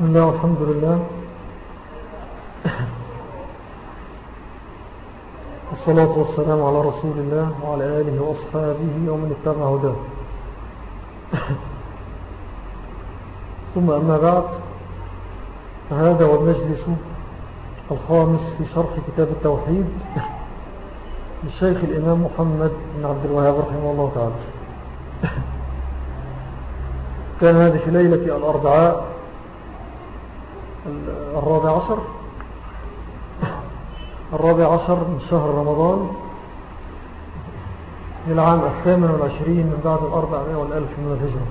بسم الله والحمد لله. والصلاة والسلام على رسول الله وعلى آله وأصحابه ومن اتبع هداه. ثم أما بعد فهذا هو المجلس الخامس في شرح كتاب التوحيد للشيخ الإمام محمد بن عبد الوهاب رحمه الله تعالى. كان هذه ليلة الأربعاء الرابع عشر. الرابع عشر من شهر رمضان للعام الثامن والعشرين من بعد الأربعمائة والألف من الهجرة.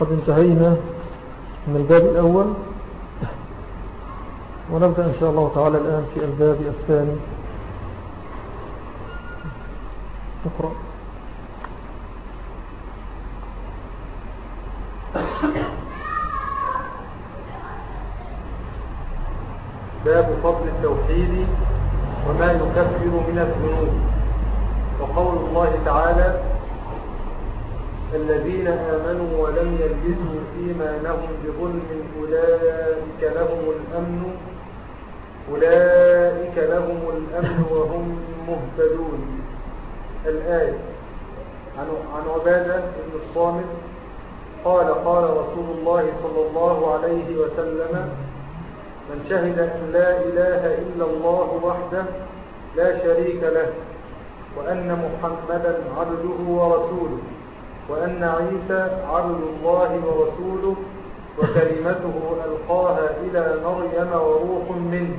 قد انتهينا من الباب الأول ونبدأ إن شاء الله تعالى الآن في الباب الثاني. اقرأ باب فضل التوحيد وما يكفر من الذنوب وقول الله تعالى الذين آمنوا ولم يلبسوا إيمانهم بظلم أولئك لهم الأمن أولئك لهم الأمن وهم مهتدون. الآية عن عن عبادة بن الصامت قال قال رسول الله صلى الله عليه وسلم من شهد أن لا إله إلا الله وحده لا شريك له وأن محمدا عبده ورسوله. وأن عيسى عبد الله ورسوله وكلمته ألقاها إلى مريم وروح منه.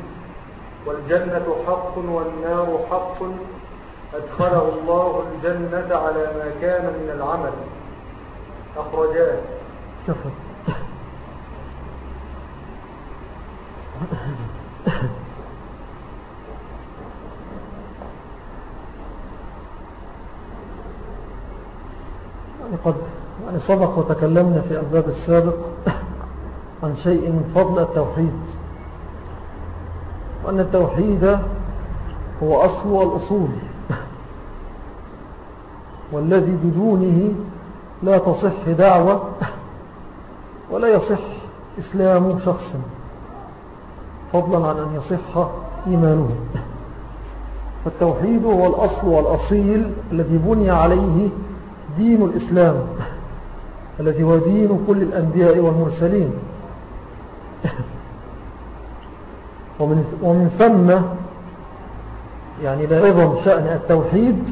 والجنة حق والنار حق. أدخله الله الجنة على ما كان من العمل. أخرجاه. كفر يعني قد يعني سبق وتكلمنا في الباب السابق عن شيء من فضل التوحيد. وأن التوحيد هو أصل الأصول. والذي بدونه لا تصح دعوة ولا يصح إسلام شخص. فضلا عن أن يصح إيمانه. فالتوحيد هو الأصل والأصيل الذي بني عليه دين الإسلام. الذي هو دين كل الأنبياء والمرسلين. ومن, ومن ثم يعني لعظم شأن التوحيد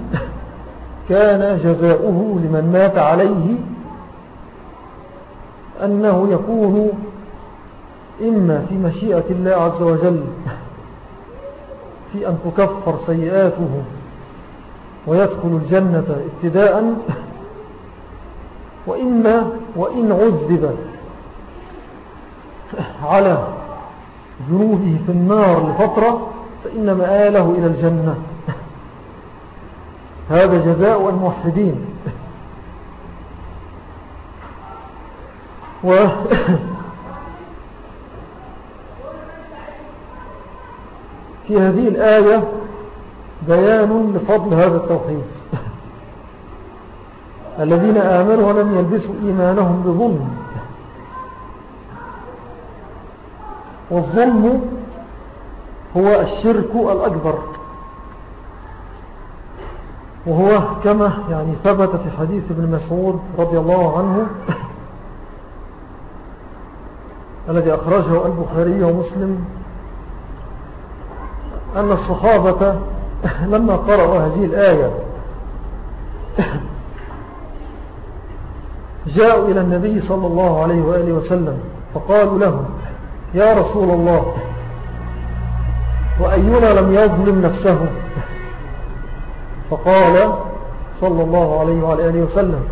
كان جزاؤه لمن مات عليه أنه يكون إما في مشيئة الله عز وجل في أن تكفر سيئاته ويدخل الجنة ابتداء وإما وإن عذب على ذنوبه في النار لفترة فإن مآله إلى الجنة. هذا جزاء الموحدين. و في هذه الآية بيان لفضل هذا التوحيد. الذين آمنوا ولم يلبسوا إيمانهم بظلم. والظلم هو الشرك الأكبر. وهو كما يعني ثبت في حديث ابن مسعود رضي الله عنه الذي أخرجه البخاري ومسلم أن الصحابة لما قرأوا هذه الآية جاءوا إلى النبي صلى الله عليه وآله وسلم فقالوا له يا رسول الله وأينا لم يظلم نفسه؟ فقال صلى الله عليه وعلى آله وسلم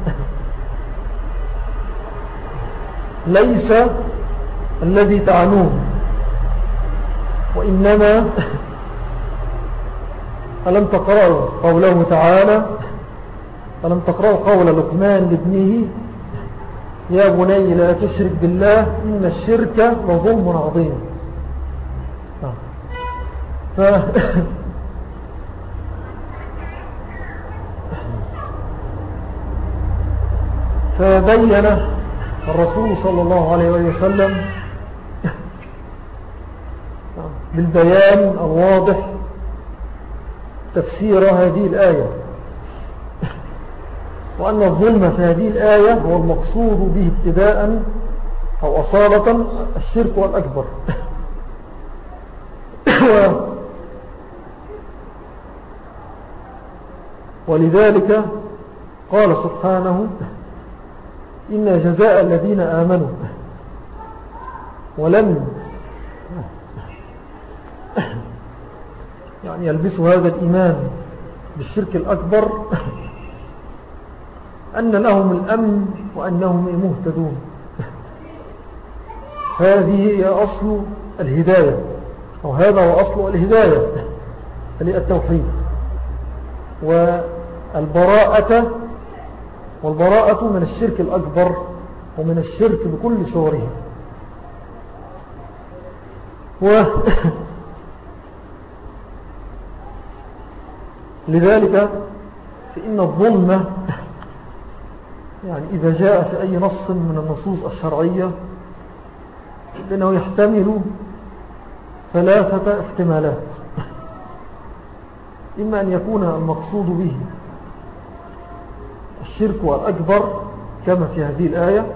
ليس الذي تعنوه وإنما ألم تقرأوا قوله تعالى؟ ألم تقرأوا قول لقمان لابنه يا بني لا تشرك بالله إن الشرك لظلم عظيم. ف... فبين الرسول صلى الله عليه وسلم بالبيان الواضح تفسير هذه الآية. وأن الظلم في هذه الآية هو المقصود به ابتداء أو أصالة الشرك والأكبر. ولذلك قال سبحانه إن جزاء الذين آمنوا ولم يعني يلبسوا هذا الإيمان بالشرك الأكبر. أن لهم الأمن وأنهم مهتدون. هذه هي أصل الهداية أو هذا هو أصل الهداية للتوحيد. والبراءة والبراءة من الشرك الأكبر ومن الشرك بكل صوره. و لذلك فإن الظلم يعني إذا جاء في أي نص من النصوص الشرعية لأنه يحتمل ثلاثة احتمالات. إما أن يكون المقصود به الشرك والأكبر كما في هذه الآية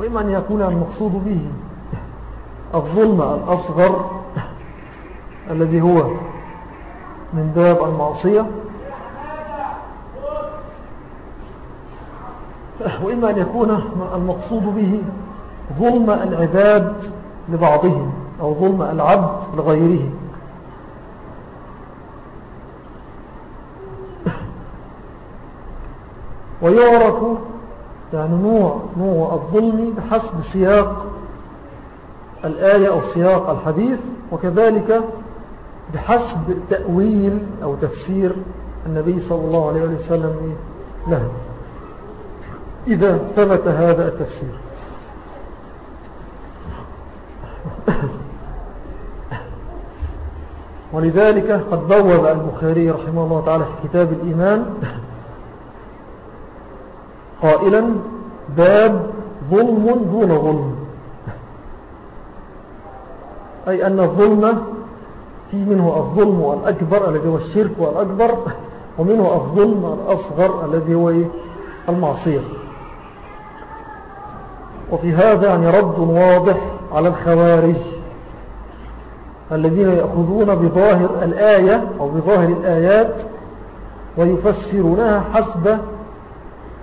وإما أن يكون المقصود به الظلم الأصغر الذي هو من باب المعصية. وإما أن يكون المقصود به ظلم العباد لبعضهم أو ظلم العبد لغيره. ويعرف يعني نوع, نوع الظلم بحسب سياق الآية أو سياق الحديث وكذلك بحسب تأويل أو تفسير النبي صلى الله عليه وسلم له. إذا ثبت هذا التفسير. ولذلك قد بوب البخاري رحمه الله تعالى في كتاب الإيمان قائلا باب ظلم دون ظلم. أي أن الظلم في منه الظلم الأكبر الذي هو الشرك والأكبر ومنه الظلم الأصغر الذي هو المعصية. وفي هذا يعني رد واضح على الخوارج الذين يأخذون بظاهر الآية أو بظاهر الآيات ويفسرونها حسب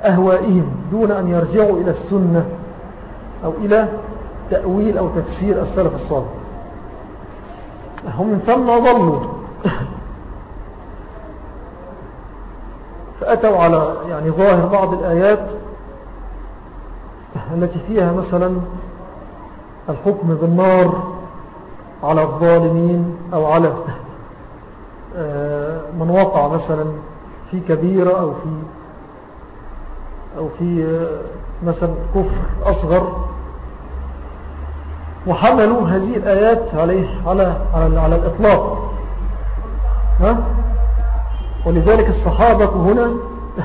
أهوائهم دون أن يرجعوا إلى السنة أو إلى تأويل أو تفسير السلف الصالح. هم من ثم ظلوا فأتوا على يعني ظاهر بعض الآيات التي فيها مثلا الحكم بالنار على الظالمين أو على آه، من وقع مثلا في كبيرة أو في أو في آه، مثلا كفر أصغر وحملوا هذه الآيات عليه على, على, على الإطلاق ها؟ ولذلك الصحابة هنا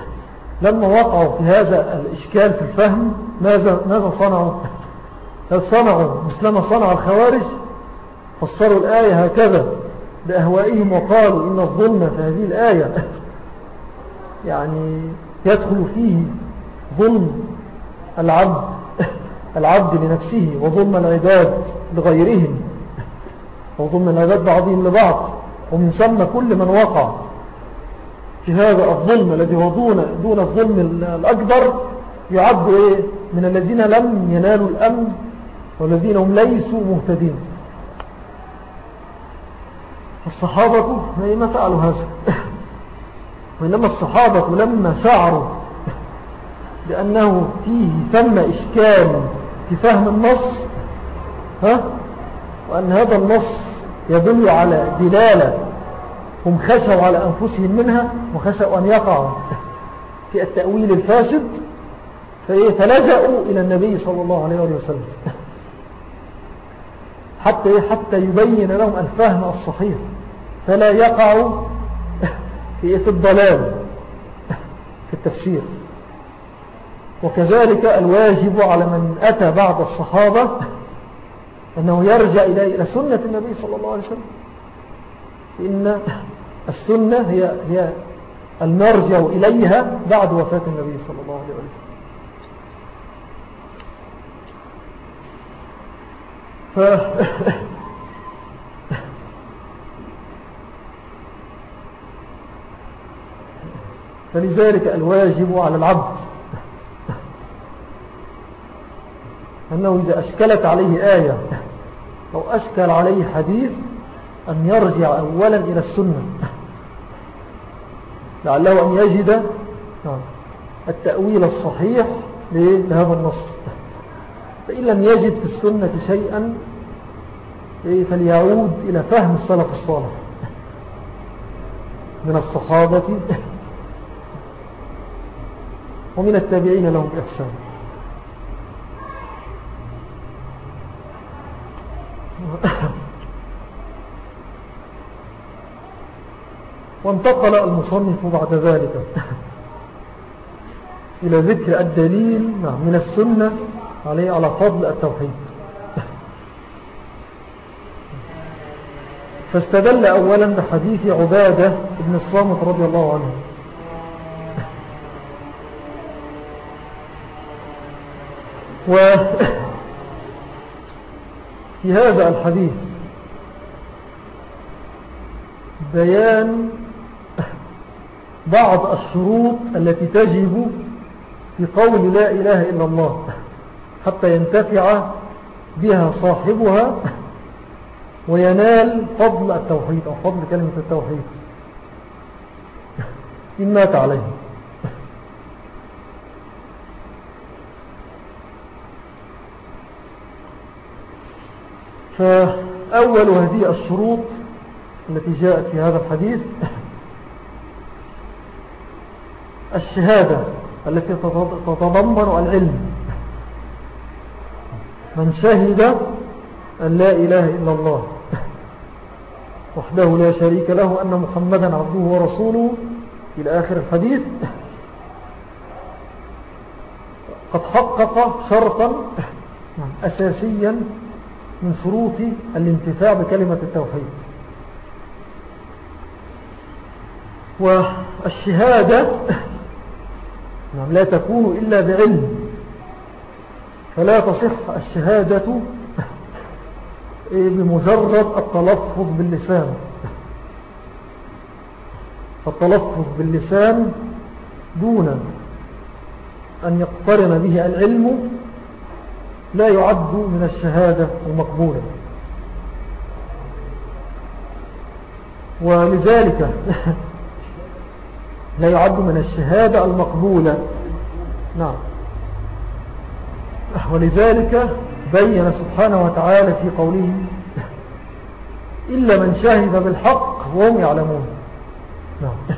لما وقعوا في هذا الإشكال في الفهم ماذا, ماذا صنعوا؟ هل صنعوا مثلما صنع الخوارج؟ فسروا الآية هكذا بأهوائهم وقالوا إن الظلم في هذه الآية. يعني يدخل فيه ظلم العبد العبد لنفسه وظلم العباد لغيرهم وظلم العباد بعضهم لبعض ومن ثم كل من وقع في هذا الظلم الذي هو دون, دون الظلم الأكبر يعد إيه؟ من الذين لم ينالوا الأمن والذين هم ليسوا مهتدين. الصحابة ما فعلوا هذا؟ وإنما الصحابة لما شعروا بأنه فيه ثم إشكال في فهم النص ها؟ وأن هذا النص يدل على دلالة هم خشوا على أنفسهم منها وخشوا أن يقعوا في التأويل الفاسد فلجأوا إلى النبي صلى الله عليه وسلم. حتى حتى يبين لهم الفهم الصحيح. فلا يقعوا في الضلال في التفسير. وكذلك الواجب على من أتى بعد الصحابة أنه يرجع إلى سنة النبي صلى الله عليه وسلم. إن السنة هي, هي المرجع إليها بعد وفاة النبي صلى الله عليه وسلم. ف... فلذلك الواجب على العبد أنه إذا أشكلت عليه آية أو أشكل عليه حديث أن يرجع أولا إلى السنة. لعله أن يجد التأويل الصحيح لهذا النص. فإن لم يجد في السنة شيئا فليعود إلى فهم السلف الصالح. من الصحابة. ومن التابعين لهم بإحسان. وانتقل المصنف بعد ذلك. إلى ذكر الدليل من السنة. عليه على فضل التوحيد. فاستدل أولا بحديث عبادة بن الصامت رضي الله عنه. وفي هذا الحديث بيان بعض الشروط التي تجب في قول لا إله إلا الله. حتى ينتفع بها صاحبها وينال فضل التوحيد أو فضل كلمة التوحيد. إن مات عليه. فأول هذه الشروط التي جاءت في هذا الحديث الشهادة التي تتضمن العلم. من شهد أن لا إله إلا الله وحده لا شريك له أن محمدا عبده ورسوله إلى آخر الحديث. قد حقق شرطا أساسيا من شروط الانتفاع بكلمة التوحيد. والشهادة نعم، لا تكون إلا بعلم. فلا تصح الشهادة بمجرد التلفظ باللسان. التلفظ باللسان دون أن يقترن به العلم لا يعد من الشهادة المقبولة ولذلك لا يعد من الشهادة المقبولة. نعم. ولذلك بين سبحانه وتعالى في قوله إلا من شهد بالحق وهم يعلمون. نعم.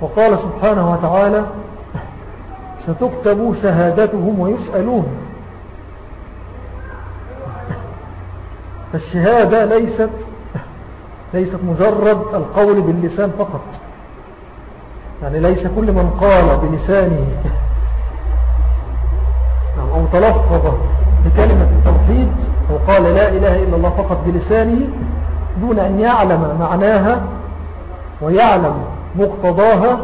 وقال سبحانه وتعالى ستكتب شهادتهم ويسألون. فالشهادة ليست ليست مجرد القول باللسان فقط. يعني ليس كل من قال بلسانه تلفظ بكلمة التوحيد أو قال لا إله إلا الله فقط بلسانه دون أن يعلم معناها ويعلم مقتضاها.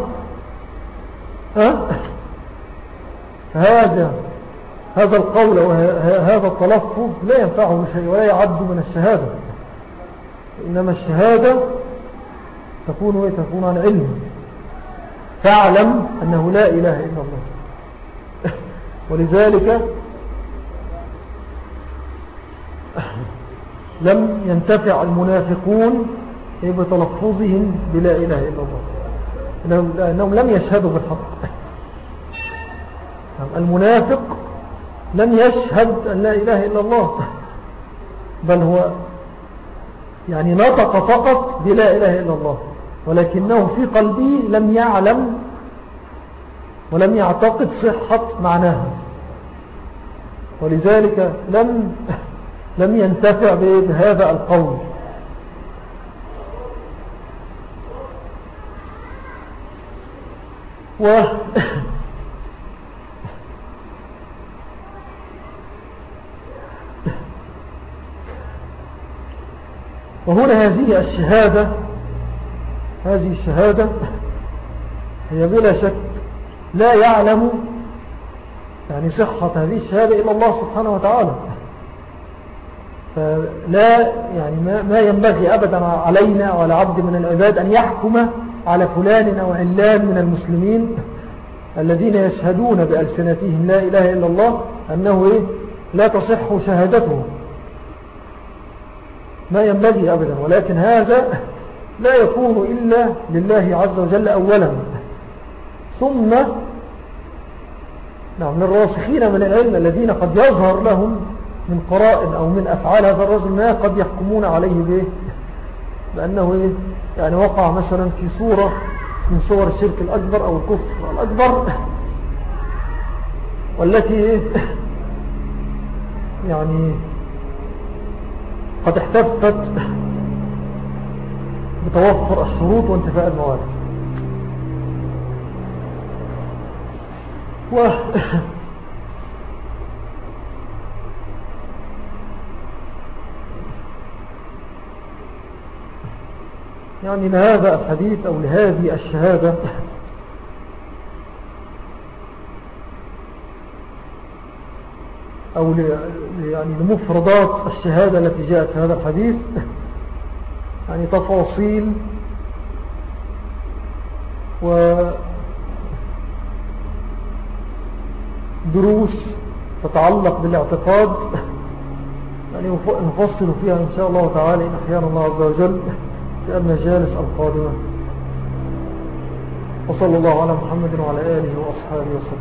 هذا هذا القول وهذا التلفظ لا ينفعه شيء ولا يعد من الشهادة. إنما الشهادة تكون تكون عن علم. فاعلم أنه لا إله إلا الله. ولذلك لم ينتفع المنافقون بتلفظهم بلا إله إلا الله. لأنهم لم يشهدوا بالحق. المنافق لم يشهد أن لا إله إلا الله بل هو يعني نطق فقط بلا إله إلا الله ولكنه في قلبه لم يعلم ولم يعتقد صحة معناها ولذلك لم لم ينتفع بهذا القول. و وهنا هذه الشهادة هذه الشهادة هي بلا شك لا يعلم يعني صحة هذه الشهادة إلا الله سبحانه وتعالى. فلا يعني ما ينبغي أبدا علينا وعلى عبد من العباد أن يحكم على فلان أو علان من المسلمين الذين يشهدون بألسنتهم لا إله إلا الله أنه إيه؟ لا تصح شهادته. ما ينبغي أبدا ولكن هذا لا يكون إلا لله عز وجل أولا. ثم نعم من الراسخين من العلم الذين قد يظهر لهم من قرائن أو من أفعال هذا الرجل ما قد يحكمون عليه به بأنه إيه؟ يعني وقع مثلا في صورة من صور الشرك الأكبر أو الكفر الأكبر والتي إيه؟ يعني قد احتفت بتوفر الشروط وانتفاء الموارد. و يعني لهذا الحديث أو لهذه الشهادة. أو يعني لمفردات الشهادة التي جاءت في هذا الحديث. يعني تفاصيل و دروس تتعلق بالاعتقاد. يعني نفصل فيها إن شاء الله تعالى إن أحيانا الله عز وجل في المجالس القادمة. وصلى الله على محمد وعلى آله وأصحابه وسلم.